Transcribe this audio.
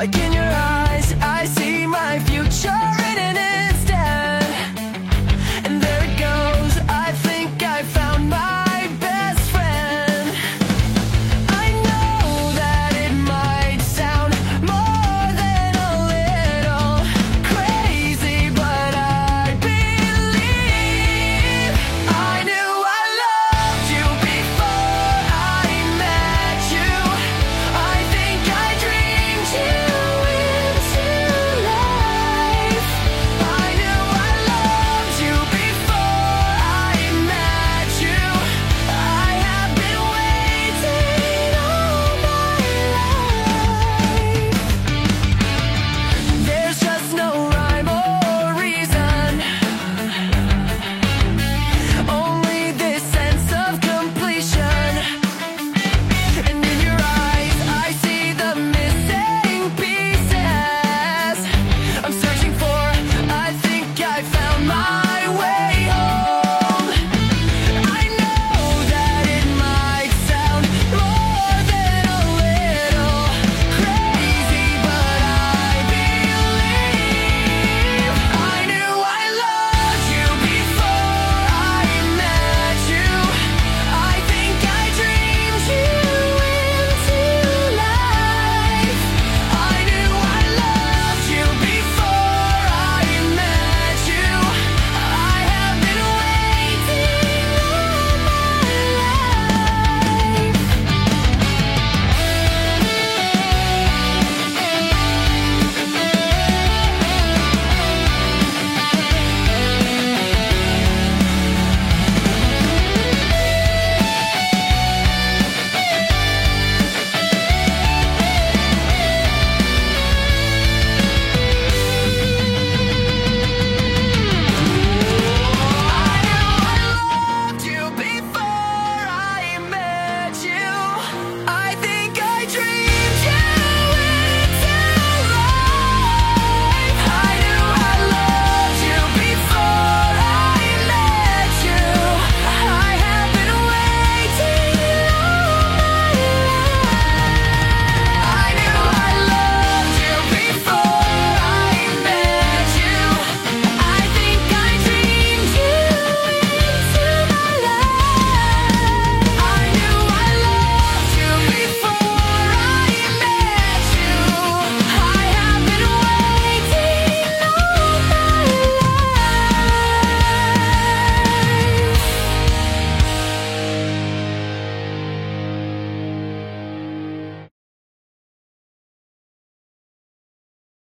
Like in your eyes, I see my future written in.